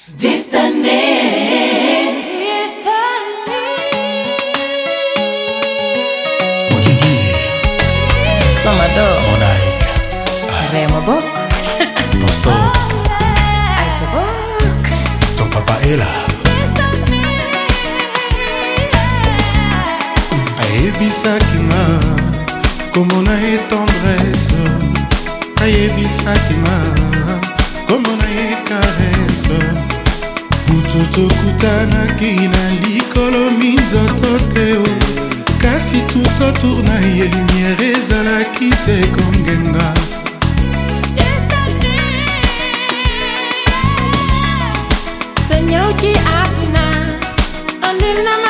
Samador Monaik Remobok Nostok Aitobok Tok Papa Ela ayebisaki nga komona ye tendresse ayebisaki nga tokutanaki na likolo minzoto te kasi tout autour na ye lumière ezalaki se kongenga Seigneur qui a puna, on est la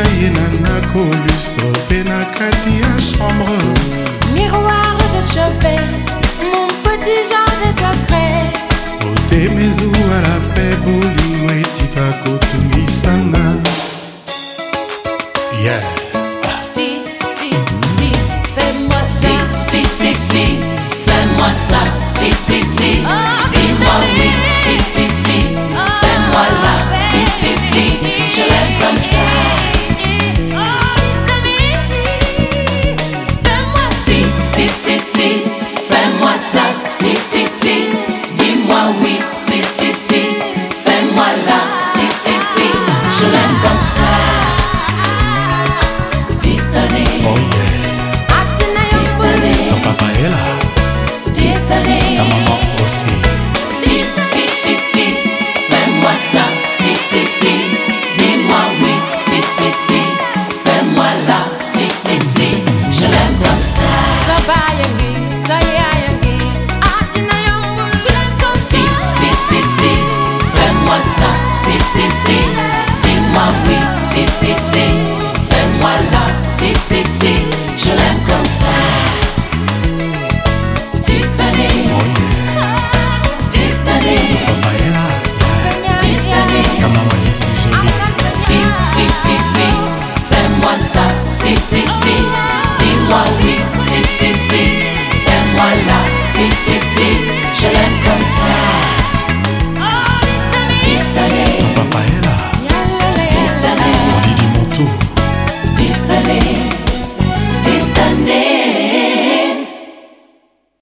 Et nana na nakobisto mpe na kati chambre miroir de chevet mon petit jardin sacré otemezu ala mpe bolingo etika kotungisanga yeah. si, si, si, fais-moi ça, si, si, si, fais-moi ça, si, si, si. Ah.